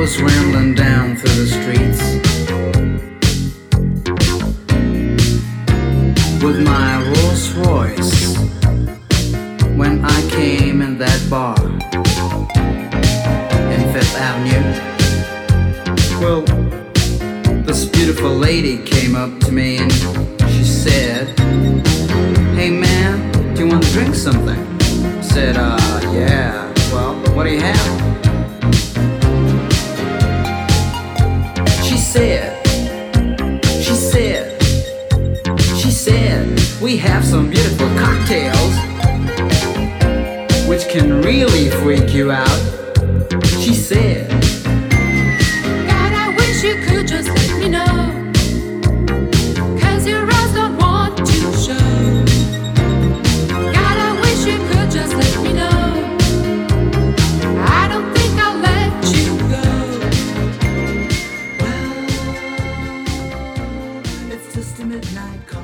was rambling down through the streets with my Rolls Royce when I came in that bar in Fifth Avenue. Well, this beautiful lady came up to me and she said, Hey man, do you want to drink something? I said, uh, yeah, well, what do you have? Said, she said, she said, we have some beautiful cocktails which can really freak you out. She said, midnight